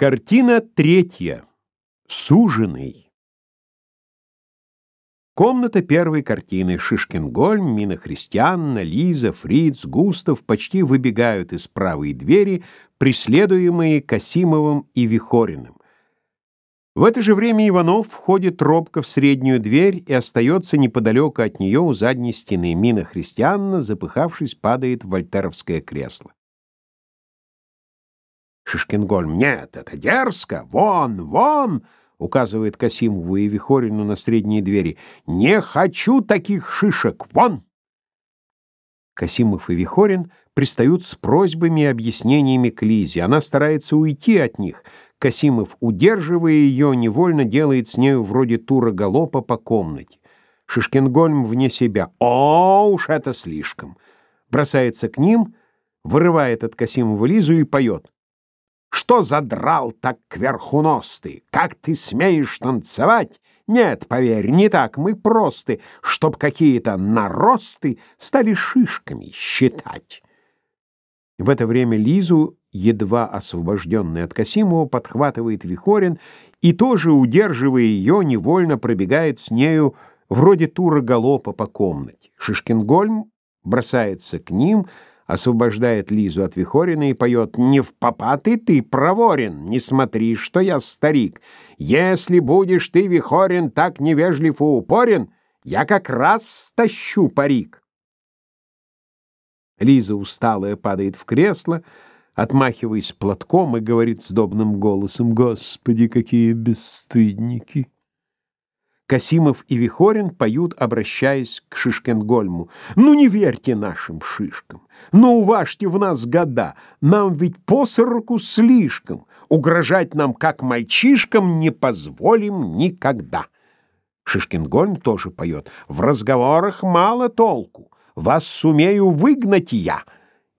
Картина третья. Суженый. Комната первой картины. Шишкингольм, Мина Христианна, Лиза, Фриц, Густав почти выбегают из правой двери, преследуемые Касимовым и Вихориным. В это же время Иванов входит робко в среднюю дверь и остается неподалеку от нее у задней стены. Мина Христианна, запыхавшись, падает в вольтеровское кресло. Шишкингольм. «Нет, это дерзко! Вон, вон!» — указывает Касимову и Вихорину на средние двери. «Не хочу таких шишек! Вон!» Касимов и Вихорин пристают с просьбами и объяснениями к Лизе. Она старается уйти от них. Касимов, удерживая ее, невольно делает с нею вроде тура галопа по комнате. Шишкингольм вне себя. «О, уж это слишком!» Бросается к ним, вырывает от Касимова Лизу и поет. Что задрал так кверху нос ты? Как ты смеешь танцевать? Нет, поверь, не так мы просты, чтоб какие-то наросты стали шишками считать. В это время Лизу, едва освобожденный от Касимова, подхватывает Вихорин и тоже, удерживая ее, невольно пробегает с нею вроде тура галопа по комнате. Шишкингольм бросается к ним — освобождает Лизу от Вихорина и поет «Не в попа ты, проворен, не смотри, что я старик. Если будешь ты, Вихорин, так невежлив и упорен, я как раз стащу парик». Лиза усталая падает в кресло, отмахиваясь платком и говорит с добным голосом «Господи, какие бесстыдники!» Касимов и Вихорин поют, обращаясь к Шишкенгольму. «Ну не верьте нашим шишкам! Ну уважьте в нас года! Нам ведь по сороку слишком! Угрожать нам, как мальчишкам, не позволим никогда!» Шишкенгольм тоже поет. «В разговорах мало толку! Вас сумею выгнать я!»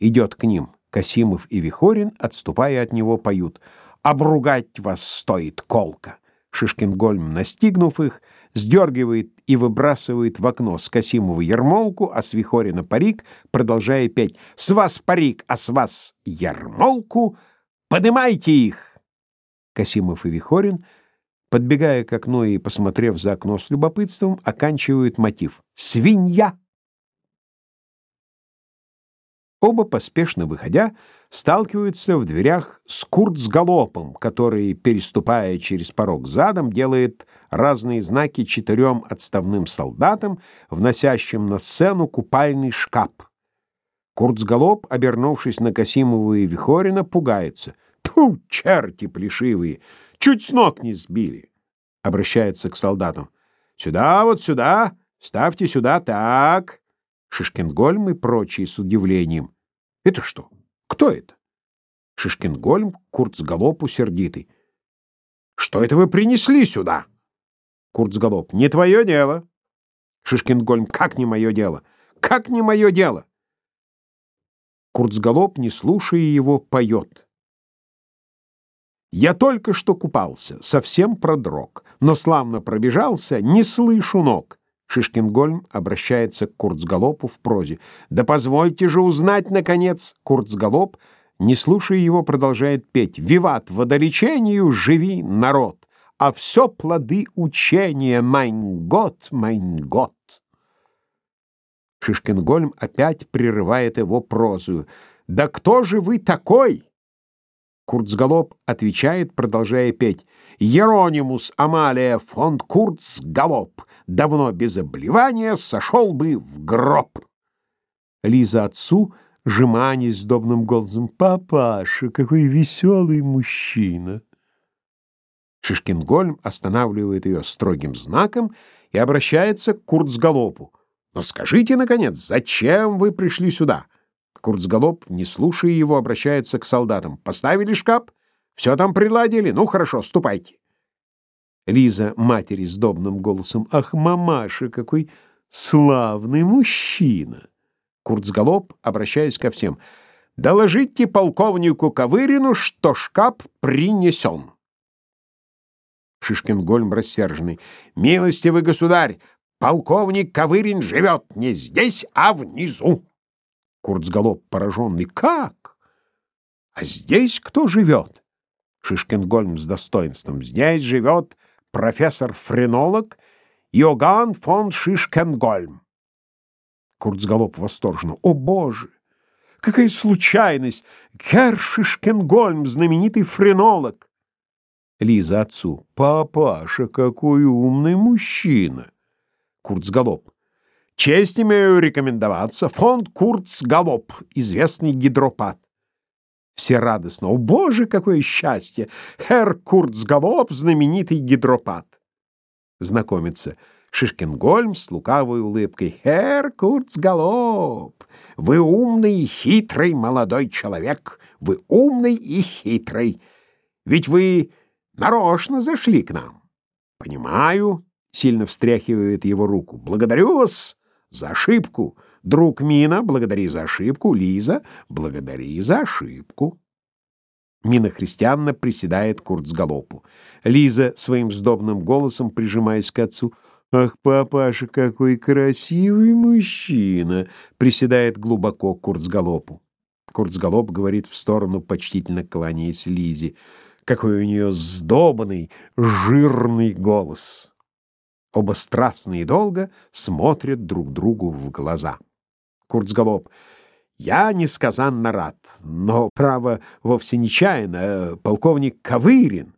Идет к ним. Касимов и Вихорин, отступая от него, поют. «Обругать вас стоит колка!» Шишкингольм, настигнув их, сдергивает и выбрасывает в окно с Касимова ермолку, а с Вихорина парик, продолжая петь «С вас парик, а с вас ермолку! Поднимайте их!» Касимов и Вихорин, подбегая к окну и посмотрев за окно с любопытством, оканчивают мотив «Свинья!» Оба, поспешно выходя, сталкиваются в дверях с Курцгалопом, который, переступая через порог задом, делает разные знаки четырем отставным солдатам, вносящим на сцену купальный шкаф. Курцгалоп, обернувшись на Касимова и Вихорина, пугается. «Тьфу, черти плешивые! Чуть с ног не сбили!» Обращается к солдатам. «Сюда, вот сюда! Ставьте сюда, так!» Шишкингольм и прочие с удивлением. «Это что? Кто это?» Шишкингольм, Курцгалопу сердитый. «Что это вы принесли сюда?» Курцгалоп. «Не твое дело». Шишкингольм. «Как не мое дело? Как не мое дело?» Курцгалоп, не слушая его, поет. «Я только что купался, совсем продрог, но славно пробежался, не слышу ног. Шишкингольм обращается к Курцгалопу в прозе. «Да позвольте же узнать, наконец!» Курцгалоп, не слушая его, продолжает петь. «Виват водолечению живи, народ! А все плоды учения, mein Gott, mein Gott!» Шишкингольм опять прерывает его прозу. «Да кто же вы такой?» Курцгалоп отвечает, продолжая петь. «Еронимус Амалия фон Курцгалоп, давно без обливания сошел бы в гроб». Лиза отцу, жеманясь с добным голосом. «Папаша, какой веселый мужчина!» Шишкингольм останавливает ее строгим знаком и обращается к Курцгалопу. «Но скажите, наконец, зачем вы пришли сюда?» Курцгалоп, не слушая его, обращается к солдатам. «Поставили шкаф? Все там приладили? Ну, хорошо, ступайте». Лиза матери с добным голосом. «Ах, мамаша, какой славный мужчина!» Курцгалоп, обращаясь ко всем. «Доложите полковнику Ковырину, что шкаф принесен». Шишкин-Гольм рассерженный. «Милостивый государь, полковник Ковырин живет не здесь, а внизу». Курцгалоп пораженный. «Как? А здесь кто живет?» Шишкенгольм с достоинством. Здесь живет профессор-френолог Йоган фон Шишкенгольм. Курцгалоп восторженно. О, Боже! Какая случайность! Герр Шишкенгольм, знаменитый френолог. Лиза отцу. Папаша, какой умный мужчина. Курцгалоп. Честь имею рекомендоваться. Фонд Курцгалоп, известный гидропат. Все радостно. О, боже, какое счастье! Херр Курцгалоп, знаменитый гидропат. Знакомится. Шишкингольм с лукавой улыбкой. Херр Курцгалоп, вы умный и хитрый молодой человек. Вы умный и хитрый. Ведь вы нарочно зашли к нам. Понимаю, сильно встряхивает его руку. Благодарю вас за ошибку. Друг Мина, благодари за ошибку. Лиза, благодари за ошибку. Мина Христианна приседает к Курцгалопу. Лиза своим сдобным голосом, прижимаясь к отцу, «Ах, папаша, какой красивый мужчина!» приседает глубоко к Курцгалопу. Курцгалоп говорит в сторону, почтительно кланяясь Лизе. Какой у нее сдобный, жирный голос! Оба страстно и долго смотрят друг другу в глаза. Курцгалоп. Я несказанно рад, но, право, вовсе нечаянно. Полковник Ковырин.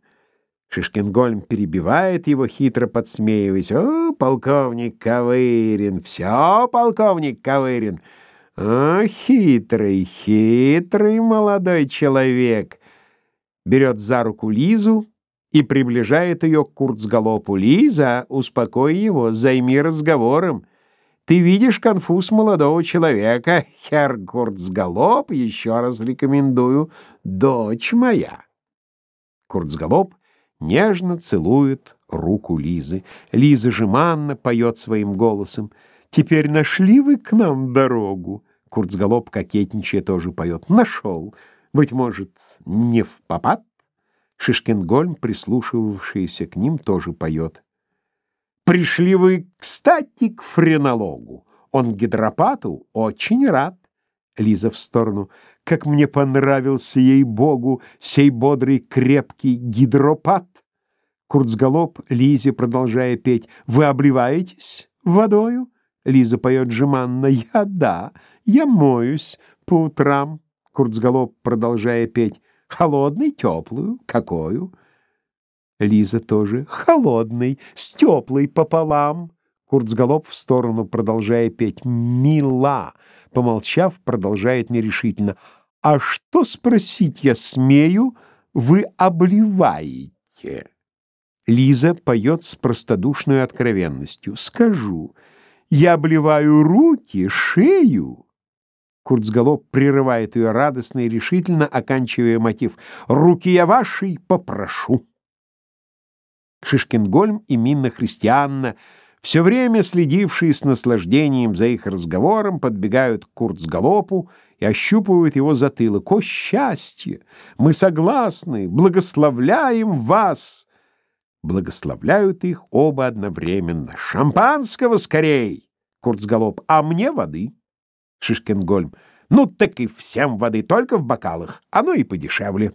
Шишкингольм перебивает его, хитро подсмеиваясь. О, полковник Ковырин, все полковник Ковырин. О, хитрый, хитрый молодой человек. Берет за руку Лизу, и приближает ее к Курцгалопу. «Лиза, успокой его, займи разговором. Ты видишь конфуз молодого человека. Хер Курцгалоп, еще раз рекомендую, дочь моя». Курцгалоп нежно целует руку Лизы. Лиза жеманно поет своим голосом. «Теперь нашли вы к нам дорогу?» Курцгалоп, кокетничая, тоже поет. «Нашел. Быть может, не в попад?» Шишкингольм, прислушивавшийся к ним, тоже поет. «Пришли вы, кстати, к френологу. Он гидропату очень рад». Лиза в сторону. «Как мне понравился ей-богу сей бодрый крепкий гидропат!» Курцгалоп, Лизе, продолжая петь. «Вы обливаетесь водою?» Лиза поет жеманно. «Я да, я моюсь по утрам». Курцгалоп, продолжая петь. Холодный, теплую, какую? Лиза тоже. Холодный, с теплой пополам. Курцгалоп в сторону, продолжая петь. Мила. Помолчав, продолжает нерешительно. А что спросить я смею, вы обливаете? Лиза поет с простодушной откровенностью. Скажу, я обливаю руки, шею, Курцгалоп прерывает ее радостно и решительно, оканчивая мотив «Руки я вашей попрошу». Шишкингольм и Минна Христианна, все время следившие с наслаждением за их разговором, подбегают к Курцгалопу и ощупывают его затылок. «О, счастье! Мы согласны! Благословляем вас!» Благословляют их оба одновременно. «Шампанского скорей!» Курцгалоп. «А мне воды!» Шишкингольм. Ну, так и всем воды, только в бокалах. Оно и подешевле.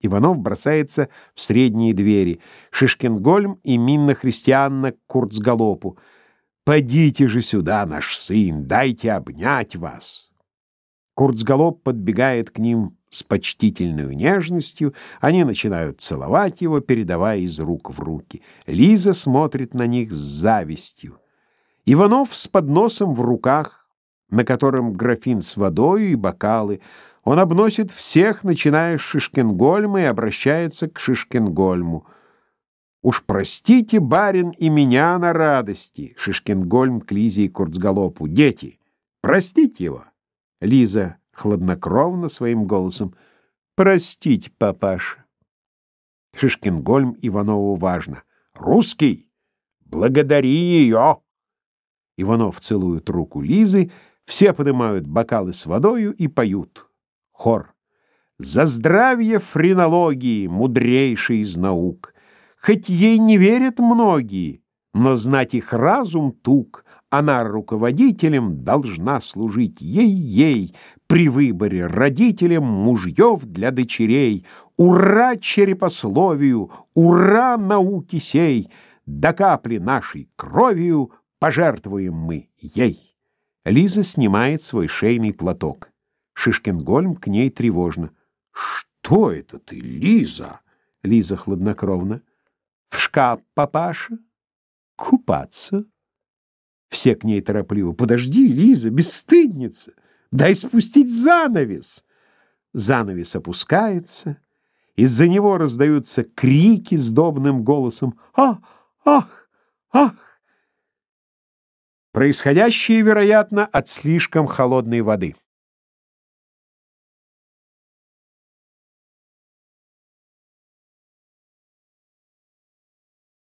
Иванов бросается в средние двери. Шишкингольм и Минна Христианна к Курцгалопу. «Подите же сюда, наш сын, дайте обнять вас!» Курцгалоп подбегает к ним с почтительной нежностью. Они начинают целовать его, передавая из рук в руки. Лиза смотрит на них с завистью. Иванов с подносом в руках на котором графин с водой и бокалы. Он обносит всех, начиная с Шишкенгольма, и обращается к Шишкенгольму. «Уж простите, барин, и меня на радости!» Шишкенгольм к Лизе и Курцгалопу. «Дети, простите его!» Лиза хладнокровно своим голосом. «Простить, папаша!» Шишкенгольм Иванову важно. «Русский! Благодари ее!» Иванов целует руку Лизы, все поднимают бокалы с водою и поют. Хор. За здравие френологии, мудрейшей из наук. Хоть ей не верят многие, но знать их разум тук. Она руководителем должна служить ей-ей при выборе родителям мужьев для дочерей. Ура черепословию, ура науке сей! До капли нашей кровью пожертвуем мы ей. Лиза снимает свой шейный платок. Шишкин-Гольм к ней тревожно. «Что это ты, Лиза?» Лиза хладнокровно. «В шкаф, папаша. Купаться». Все к ней торопливо. «Подожди, Лиза, бесстыдница! Дай спустить занавес!» Занавес опускается. Из-за него раздаются крики с добным голосом. «Ах! Ах! Ах!» Происходящее, вероятно, от слишком холодной воды.